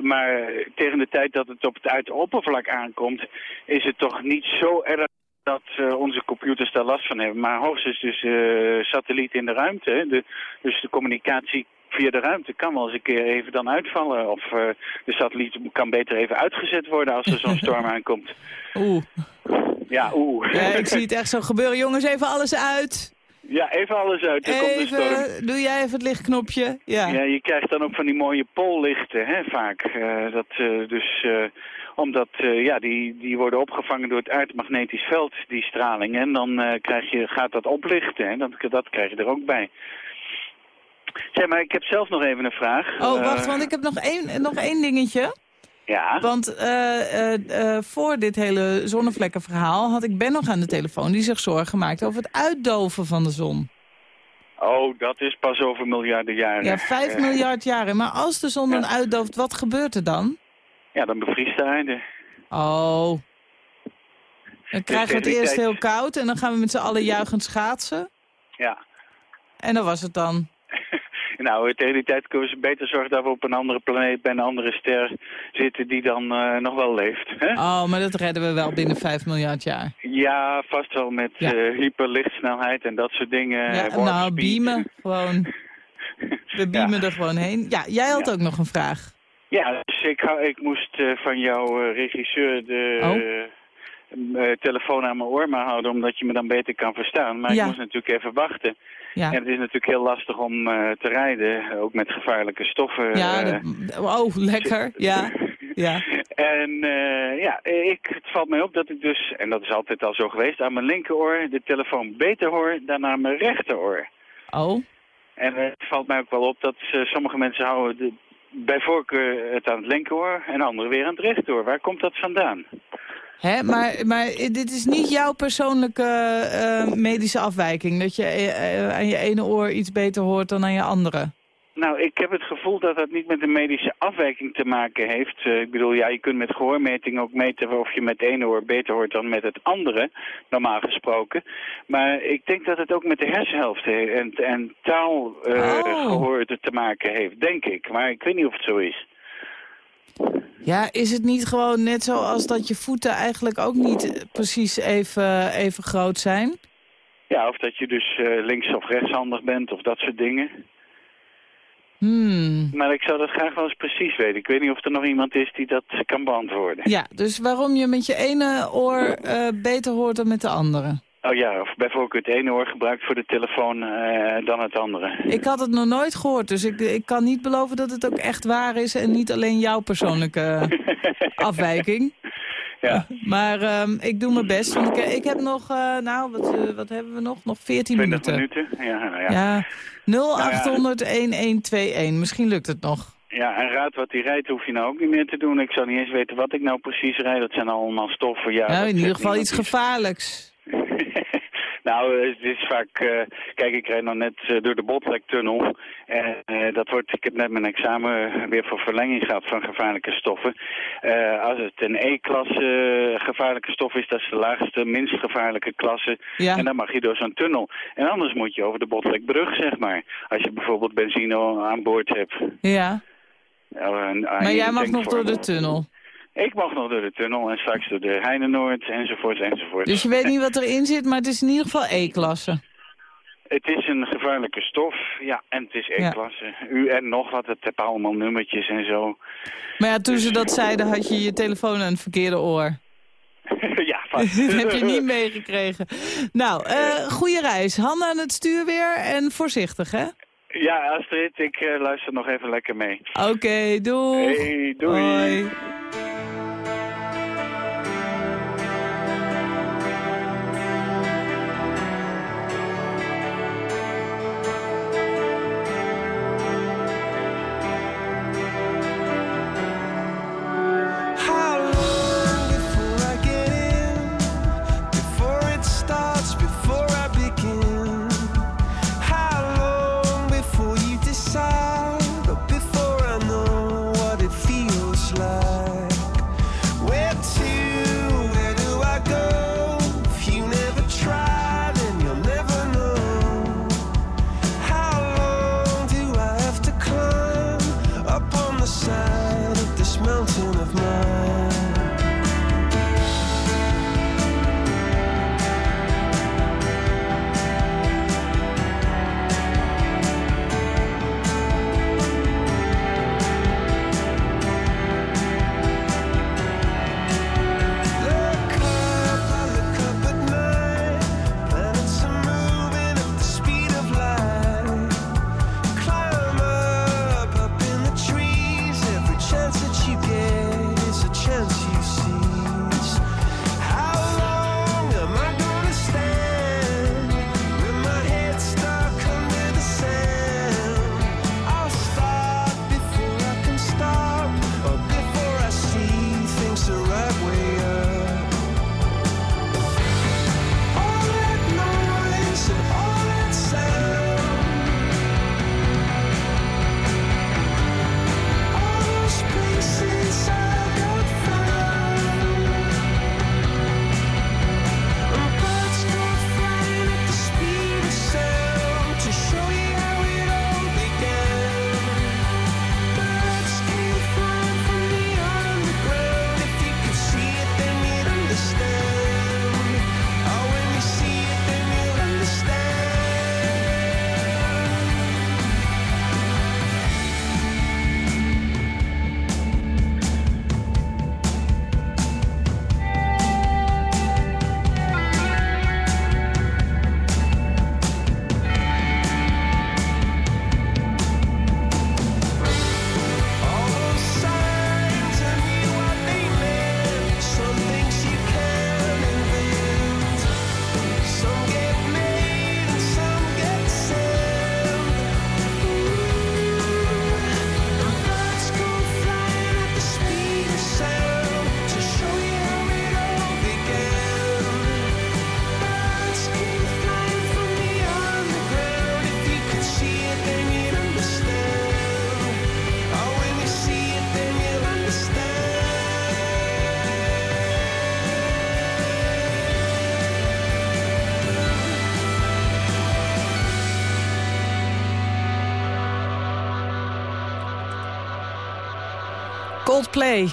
Maar tegen de tijd dat het op het uit oppervlak aankomt, is het toch niet zo erg dat eh, onze computers daar last van hebben. Maar hoogstens dus eh satellieten in de ruimte. De, dus de communicatie via de ruimte kan wel eens een keer even dan uitvallen. Of eh, de satelliet kan beter even uitgezet worden als er zo'n storm aankomt. Oeh. Ja, oeh. Ja, ik zie het echt zo gebeuren. Jongens, even alles uit. Ja, even alles uit. Er komt een storm. Doe jij even het lichtknopje? Ja. Ja, je krijgt dan ook van die mooie poollichten, hè, vaak. Dat, dus, omdat, eh, ja, die, die worden opgevangen door het aardmagnetisch veld, die straling. En dan eh, krijg je, gaat dat oplichten, hè. Dat, dat krijg je er ook bij. Zeg maar, ik heb zelf nog even een vraag. Oh, wacht, Eh, want ik heb nog één, nog één dingetje. Ja, Want voor dit hele zonnevlekkenverhaal had ik Ben nog aan de telefoon... die zich zorgen maakte over het uitdoven van de zon. oh, dat is pas over miljarden jaren. Ja, 5 Eh, miljard jaren. Maar als de zon dan uitdooft, wat gebeurt er dan? Ja, dan bevriest de aarde. Oh. Dan krijgen we het eerst heel koud en dan gaan we met z'n allen juichend schaatsen. Ja. En dat was het dan. Nou, tegen die tijd kunnen we beter zorgen dat we op een andere planeet bij een andere ster zitten die dan eh, nog wel leeft. Hè? Oh, maar dat redden we wel binnen 5 miljard jaar. Ja, vast wel met Ja. eh, hyperlichtsnelheid en dat soort dingen. Ja, nou, speed. beamen. Gewoon. We beamen er gewoon heen. Ja, jij had Ja. ook nog een vraag. Ja, dus ik, ik moest eh, van jouw eh, regisseur de Oh. eh, telefoon aan mijn oor maar houden, omdat je me dan beter kan verstaan. Maar Ja. ik moest natuurlijk even wachten. Ja, En het is natuurlijk heel lastig om te rijden, ook met gevaarlijke stoffen. ja dat- oh, lekker. Ja, ja. En ja, ik, het valt mij op dat ik dus, en dat is altijd al zo geweest, aan mijn linkeroor de telefoon beter hoor dan aan mijn rechteroor. Oh, En het valt mij ook wel op dat sommige mensen houden de, bij voorkeur het aan het linkeroor en anderen weer aan het rechteroor. Waar komt dat vandaan? Hè, maar, maar dit is niet jouw persoonlijke eh, medische afwijking. Dat je eh, eh, aan je ene oor iets beter hoort dan aan je andere. Nou, ik heb het gevoel dat dat niet met een medische afwijking te maken heeft. Eh, ik bedoel, ja, je kunt met gehoormeting ook meten of je met het ene oor beter hoort dan met het andere, normaal gesproken. Maar ik denk dat het ook met de hersenhelft he- en, en taalgehoor Oh. te maken heeft, denk ik. Maar ik weet niet of het zo is. Ja, is het niet gewoon net zoals dat je voeten eigenlijk ook niet precies even, even groot zijn? Ja, of dat je dus eh, links- of rechtshandig bent of dat soort dingen. Hmm. Maar ik zou dat graag wel eens precies weten. Ik weet niet of er nog iemand is die dat kan beantwoorden. Ja, dus waarom je met je ene oor eh, beter hoort dan met de andere? Oh ja, of bijvoorbeeld het ene oor gebruikt voor de telefoon eh, dan het andere. Ik had het nog nooit gehoord, dus ik, ik kan niet beloven dat het ook echt waar is... en niet alleen jouw persoonlijke afwijking. Ja, Maar ehm, ik doe mijn best, want ik, ik heb nog... eh, nou, wat, eh, wat hebben we nog? Nog 14 20 minuten. minuten. Ja, nou ja. Ja, 0800-1121. Misschien lukt het nog. ja, en raad wat hij rijdt hoef je nou ook niet meer te doen. Ik zou niet eens weten wat ik nou precies rijd. Dat zijn allemaal stoffen. Ja, nou, in ieder geval iets gevaarlijks. nou, eh, het is vaak... eh, kijk, ik rijd nog net eh, door de Botlektunnel. En dat wordt... Ik heb net mijn examen weer voor verlenging gehad van gevaarlijke stoffen. Als het een E-klasse gevaarlijke stof is, dat is de laagste, minst gevaarlijke klasse. Ja. En dan mag je door zo'n tunnel. En anders moet je over de Botlekbrug, zeg maar. Als je bijvoorbeeld benzine aan boord hebt. Ja, aan maar jij mag nog door de tunnel. Ik mag nog door de tunnel en straks door de Heinenoord enzovoort enzovoort. Dus je weet niet wat erin zit, maar het is in ieder geval E-klasse. Het is een gevaarlijke stof, ja, en het is Ja. E-klasse. U en nog wat, het heeft allemaal nummertjes en zo. Maar ja, toen ze dat zeiden had je je telefoon aan het verkeerde oor. ja, vast. dat heb je niet meegekregen. Nou, eh goede reis. Handen aan het stuur weer en voorzichtig, hè? Ja, Astrid, ik eh, luister nog even lekker mee. Oké, doei. Hey, doei. Hoi. Coldplay.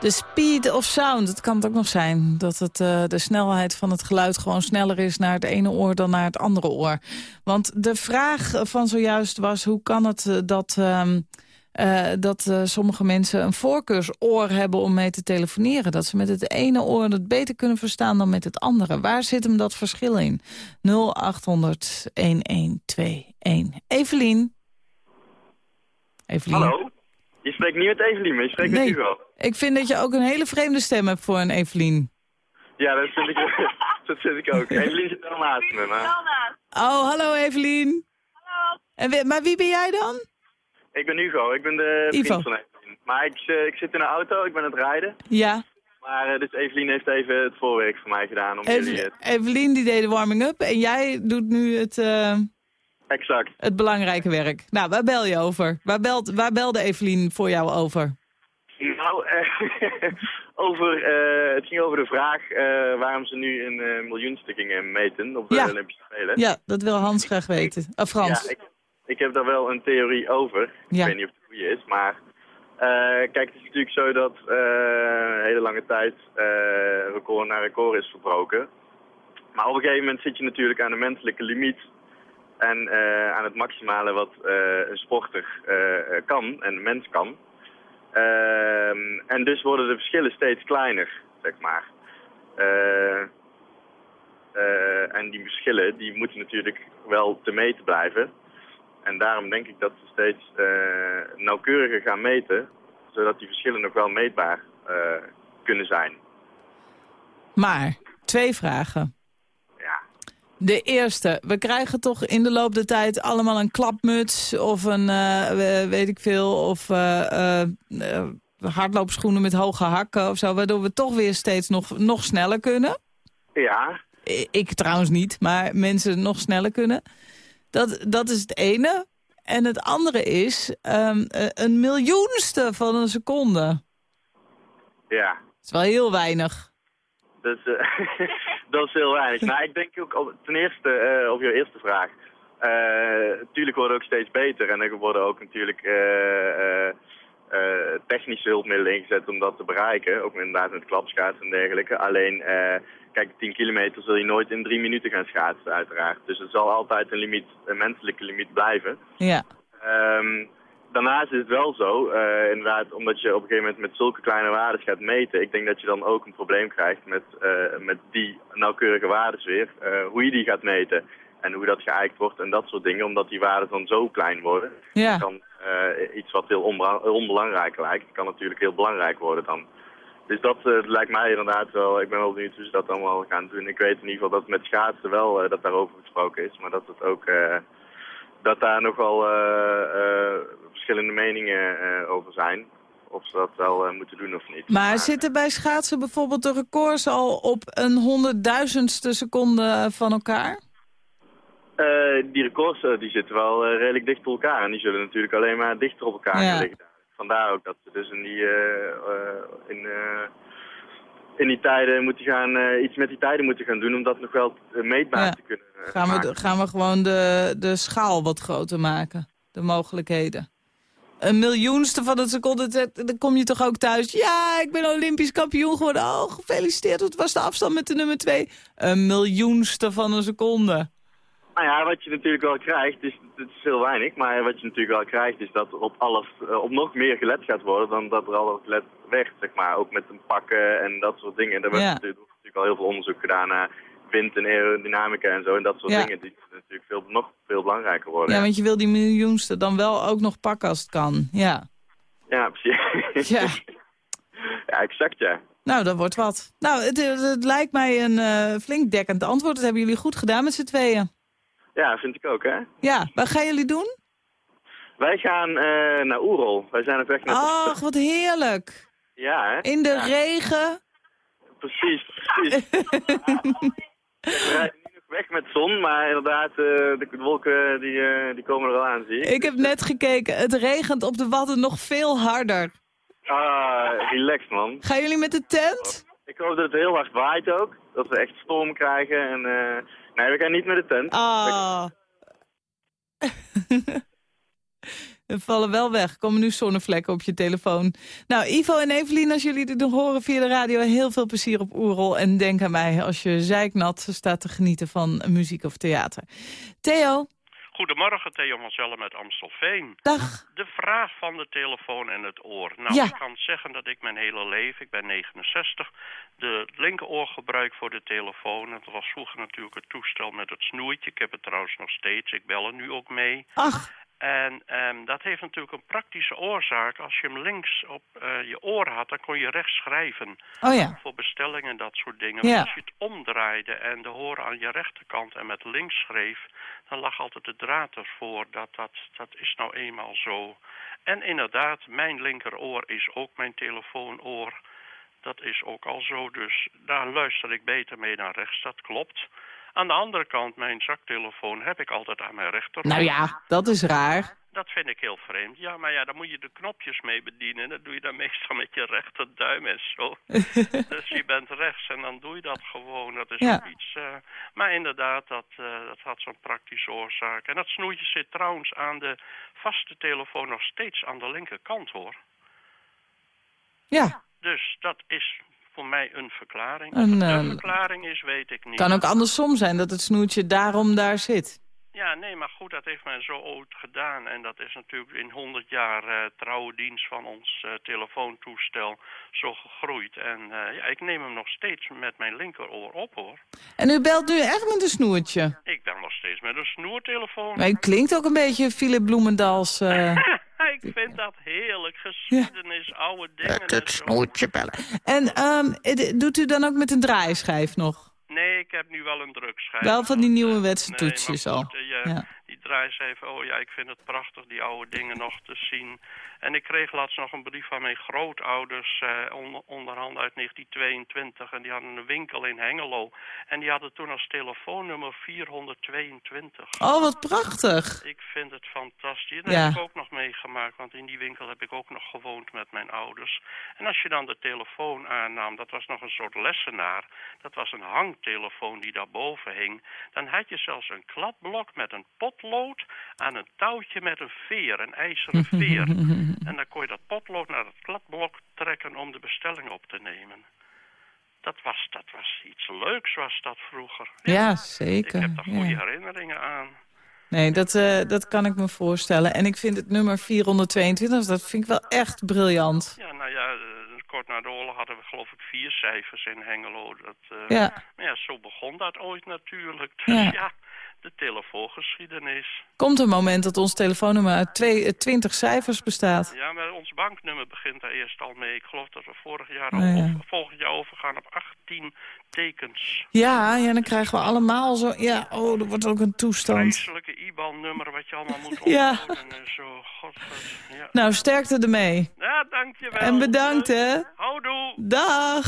De speed of sound, het kan het ook nog zijn. Dat het, eh, de snelheid van het geluid gewoon sneller is naar het ene oor dan naar het andere oor. Want de vraag van zojuist was, hoe kan het eh, dat, ehm, eh, dat sommige mensen een voorkeursoor hebben om mee te telefoneren? Dat ze met het ene oor het beter kunnen verstaan dan met het andere. Waar zit hem dat verschil in? 0800 1121. Evelien? Evelien? Hallo? Je spreekt niet met Evelien, maar je spreekt Nee. met Hugo. Ik vind dat je ook een hele vreemde stem hebt voor een Evelien. Ja, dat vind ik, dat vind ik ook. Evelien zit er naast me, maar... Oh, hallo Evelien. Hallo. En wie- maar wie ben jij dan? Ik ben Hugo, ik ben de vriend van Evelien. Maar ik, eh, ik zit in een auto, ik ben aan het rijden. Ja. Maar eh, dus Evelien heeft even het voorwerk voor mij gedaan om jullie... Eve- eh, Evelien die deed de warming-up en jij doet nu het, eh, exact. het belangrijke werk. Nou, waar bel je over? Waar, belt, waar belde Evelien voor jou over? Nou, eh, over, eh, het ging over de vraag eh, waarom ze nu een miljoenstuk gingen meten op de Ja. Olympische Spelen. Ja, dat wil Hans graag weten. Ah, Frans. Ja, ik, ik heb daar wel een theorie over. Ja. Ik weet niet of het de goede is, maar... kijk, het is natuurlijk zo dat een hele lange tijd record na record is verbroken. Maar op een gegeven moment zit je natuurlijk aan de menselijke limiet. En eh, aan het maximale wat eh, een sporter eh, kan en een mens kan. Ehm, en dus worden de verschillen steeds kleiner, zeg maar. En die verschillen die moeten natuurlijk wel te meten blijven. En daarom denk ik dat ze steeds nauwkeuriger gaan meten, zodat die verschillen nog wel meetbaar kunnen zijn. Maar, twee vragen. De eerste, we krijgen toch in de loop der tijd allemaal een klapmuts of een, eh, we- weet ik veel, of eh, eh, hardloopschoenen met hoge hakken of zo, waardoor we toch weer steeds nog, nog sneller kunnen. Ja, Ik trouwens niet, maar mensen nog sneller kunnen. Dat, dat is het ene. En het andere is ehm, eh, een miljoenste van een seconde. ja. Dat is wel heel weinig. Dus, dat is heel weinig. nou, ik denk ook op, ten eerste eh, op jouw eerste vraag. Natuurlijk worden ook steeds beter en er worden ook natuurlijk eh, eh, eh, technische hulpmiddelen ingezet om dat te bereiken. Ook inderdaad met klapschaatsen en dergelijke. Alleen, eh, kijk, 10 kilometer zul je nooit in drie minuten gaan schaatsen uiteraard. Dus er zal altijd een limiet, een menselijke limiet blijven. Ja. Ehm, daarnaast is het wel zo, eh, inderdaad, omdat je op een gegeven moment met zulke kleine waarden gaat meten. Ik denk dat je dan ook een probleem krijgt met, eh, met die nauwkeurige waarden weer. eh, hoe je die gaat meten en hoe dat geëikt wordt en dat soort dingen. Omdat die waarden dan zo klein worden. Ja. Dan eh, iets wat heel onbela- onbelangrijk lijkt, kan natuurlijk heel belangrijk worden dan. Dus dat lijkt mij inderdaad wel, ik ben wel benieuwd hoe ze dat allemaal gaan doen. Ik weet in ieder geval dat met schaatsen wel dat daarover gesproken is, maar dat het ook... dat daar nogal eh, eh, verschillende meningen eh, over zijn. Of ze dat wel moeten doen of niet. Maar zitten bij schaatsen bijvoorbeeld de records al op een honderdduizendste seconde van elkaar? Die records die zitten wel redelijk dicht op elkaar. En die zullen natuurlijk alleen maar dichter op elkaar Ja. liggen. Vandaar ook dat ze dus in die, in, in die tijden moeten gaan, eh, iets met die tijden moeten gaan doen om dat nog wel eh, meetbaar Ja. te kunnen eh, Gaan we, maken. gaan we gewoon de, de schaal wat groter maken? De mogelijkheden. Een miljoenste van een seconde, dan kom je toch ook thuis. Ja, ik ben Olympisch kampioen geworden. Oh, gefeliciteerd. Wat was de afstand met de nummer twee? Een miljoenste van een seconde. Nou ja, wat je natuurlijk wel krijgt, is, het is heel weinig, maar wat je natuurlijk wel krijgt is dat er op alles, eh, op nog meer gelet gaat worden dan dat er al op gelet werd, zeg maar. Ook met een pakken en dat soort dingen. Er wordt Ja. natuurlijk, al heel veel onderzoek gedaan naar wind en aerodynamica en zo. En dat soort Ja. dingen die natuurlijk veel, nog veel belangrijker worden. Ja, want je wil die miljoenste dan wel ook nog pakken als het kan. Ja. Ja, precies. Ja. ja, exact ja. Nou, dat wordt wat. Nou, het, het, het lijkt mij een eh, flink dekkend antwoord. Dat hebben jullie goed gedaan met z'n tweeën. Ja, vind ik ook hè. Ja, wat gaan jullie doen? Wij gaan eh, naar Oerol. Wij zijn op weg naar... Ach, wat heerlijk. Ja hè. In de Ja, regen. Precies, precies. We rijden nu nog weg met zon, maar inderdaad, eh, de wolken die, eh, die komen er al aan, zie ik. Ik heb net gekeken, het regent op de Wadden nog veel harder. Ah, relaxed man. Gaan jullie met de tent? Ik hoop dat het heel hard waait ook. Dat we echt storm krijgen. En, nee, we gaan niet met de tent. Ah. Er vallen wel weg. Komen nu zonnevlekken op je telefoon. Nou, Ivo en Evelien, als jullie dit nog horen via de radio... heel veel plezier op Oerol. En denk aan mij als je zeiknat staat te genieten van muziek of theater. Theo, Goedemorgen, Theo van Zellen met Amstelveen. Dag. De vraag van de telefoon en het oor. Nou, Ja. ik kan zeggen dat ik mijn hele leven, ik ben 69, de linkeroor gebruik voor de telefoon. Het was vroeger natuurlijk het toestel met het snoertje. Ik heb het trouwens nog steeds, ik bel er nu ook mee. Ach. En ehm, dat heeft natuurlijk een praktische oorzaak. Als je hem links op eh, je oor had, dan kon je rechts schrijven. Oh ja. Voor bestellingen en dat soort dingen. Ja. Maar als je het omdraaide en de horen aan je rechterkant en met links schreef... dan lag altijd de draad ervoor. Dat, dat, dat is nou eenmaal zo. En inderdaad, mijn linkeroor is ook mijn telefoonoor. Dat is ook al zo, dus daar luister ik beter mee dan rechts, dat klopt. Aan de andere kant, mijn zaktelefoon heb ik altijd aan mijn rechteroor. Nou ja, dat is raar. Dat vind ik heel vreemd. Ja, maar ja, dan moet je de knopjes mee bedienen. Dat doe je dan meestal met je rechterduim en zo. dus je bent rechts en dan doe je dat gewoon. Dat is Ja. iets... eh, maar inderdaad, dat, eh, dat had zo'n praktische oorzaak. En dat snoertje zit trouwens aan de vaste telefoon nog steeds aan de linkerkant, hoor. Ja, Dus dat is voor mij een verklaring. Een, Of het eh, een verklaring is, weet ik niet. kan ook andersom zijn dat het snoertje daarom daar zit. Ja, nee, maar goed, dat heeft men zo ooit gedaan. En dat is natuurlijk in 100 jaar eh, trouwe dienst van ons eh, telefoontoestel zo gegroeid. En eh, ja, ik neem hem nog steeds met mijn linkeroor op, hoor. En u belt nu echt met een snoertje. Ik ben nog steeds met een snoertelefoon. Maar u klinkt ook een beetje Philip Bloemendals. eh ik vind dat heerlijk. Geschiedenis, oude dingen. en het zo. snoertje bellen. En ehm, eh, doet u dan ook met een draaischijf nog? Nee, ik heb nu wel een drukschijf. Wel van die nieuwe Nee, wetstoetsjes maar al. goed, eh, je- Ja. Die draaischijf, oh ja, ik vind het prachtig die oude dingen nog te zien. En ik kreeg laatst nog een brief van mijn grootouders, eh, onder, onderhand uit 1922. En die hadden een winkel in Hengelo. En die hadden toen als telefoonnummer 422. Oh, wat prachtig. Ik vind het fantastisch. Dat Ja. heb ik ook nog meegemaakt, want in die winkel heb ik ook nog gewoond met mijn ouders. En als je dan de telefoon aannam, dat was nog een soort lessenaar. Dat was een hangtelefoon die daarboven hing. Dan had je zelfs een kladblok met een potlood aan een touwtje met een veer, een ijzeren veer. en dan kon je dat potlood naar het kladblok trekken om de bestelling op te nemen. Dat was, dat was iets leuks, was dat vroeger. Ja, Ik zeker. heb daar goede Ja. herinneringen aan. Nee, dat, eh, dat kan ik me voorstellen. En ik vind het nummer 422, dat vind ik wel echt briljant. Ja, nou ja, eh, kort na de oorlog hadden we geloof ik vier cijfers in Hengelo. Dat, eh, Ja. Maar ja, zo begon dat ooit natuurlijk. Dus Ja. ja, de telefoongeschiedenis. Komt een moment dat ons telefoonnummer uit twee, eh, 20 cijfers bestaat. Ja, maar ons banknummer begint daar eerst al mee. Ik geloof dat we vorig jaar Oh, al ja. over- volgend jaar overgaan op 18 tekens. Ja, ja, dan krijgen we allemaal zo... Ja, oh, er wordt ook een toestand. Vreselijke IBAN-nummer wat je allemaal moet Ja. en zo. God, ja. Nou, sterkte ermee. Ja, dankjewel. En bedankt, hè. Houdoe. Dag.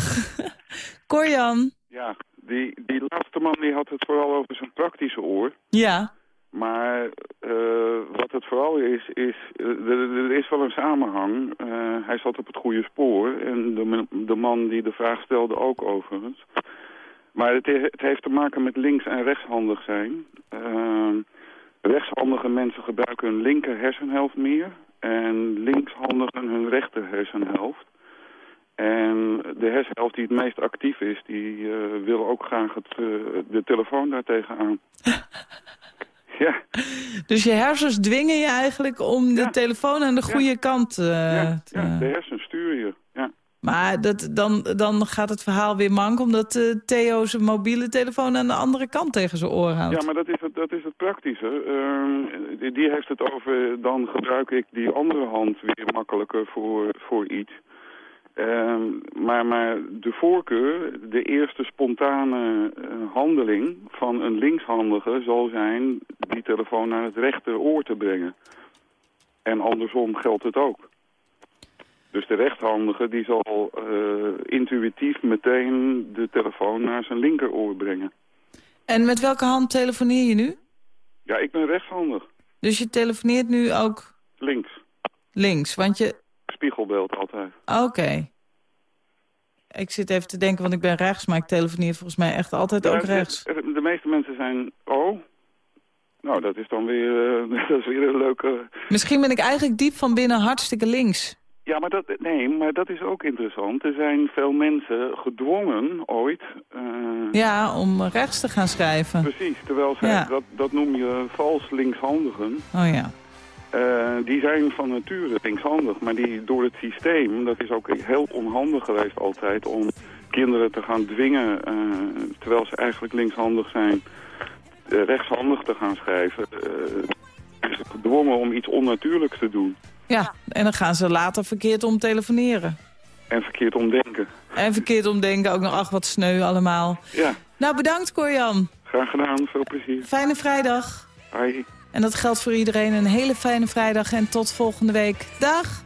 Corjan. Ja, die, die laatste man die had het vooral over zijn praktische oor. Ja. Maar eh, wat het vooral is, is eh, er, is wel een samenhang. Eh, hij zat op het goede spoor en de, de man die de vraag stelde ook overigens. Maar het, he- het heeft te maken met links- en rechtshandig zijn. Eh, rechtshandige mensen gebruiken hun linker hersenhelft meer en linkshandigen hun rechter hersenhelft. En de hersenhelft die het meest actief is, die wil ook graag het, de telefoon daartegen aan. ja. Dus je hersens dwingen je eigenlijk om de telefoon aan de goede kant eh, te... Ja, de hersens sturen je. Ja. Maar dat, dan, dan gaat het verhaal weer mank... omdat eh, Theo zijn mobiele telefoon aan de andere kant tegen zijn oor houdt. Ja, maar dat is het, dat is het praktische. Ehm, die, die heeft het over, dan gebruik ik die andere hand weer makkelijker voor, voor iets. Ehm, maar, maar de voorkeur, de eerste spontane eh, handeling van een linkshandige zal zijn die telefoon naar het rechteroor te brengen. En andersom geldt het ook. Dus de rechthandige die zal eh, intuïtief meteen de telefoon naar zijn linkeroor brengen. En met welke hand telefoneer je nu? Ja, ik ben rechtshandig. Dus je telefoneert nu ook Links. links, want je... Spiegelbeeld altijd. Oké. Ik zit even te denken, want ik ben rechts, maar ik telefoneer volgens mij echt altijd Ja, ook rechts. De, meeste mensen zijn... Oh, Nou, dat is dan weer, eh, dat is weer een leuke... Misschien ben ik eigenlijk diep van binnen hartstikke links. Ja, maar dat, nee, maar dat is ook interessant. Er zijn veel mensen gedwongen ooit... eh, Ja, om rechts te gaan schrijven. Precies, terwijl zij, Ja. dat, dat noem je vals linkshandigen. Oh ja. Eh, die zijn van nature linkshandig, maar die door het systeem, dat is ook heel onhandig geweest altijd, om kinderen te gaan dwingen, eh, terwijl ze eigenlijk linkshandig zijn, eh, rechtshandig te gaan schrijven. is ze gedwongen om iets onnatuurlijks te doen Ja, en dan gaan ze later verkeerd om telefoneren. en verkeerd omdenken. En verkeerd omdenken ook nog, ach wat sneu allemaal. Ja, Nou, bedankt Cor-Jan. graag gedaan, veel plezier. Fijne vrijdag. Hoi. En dat geldt voor iedereen. Een hele fijne vrijdag en tot volgende week. Dag!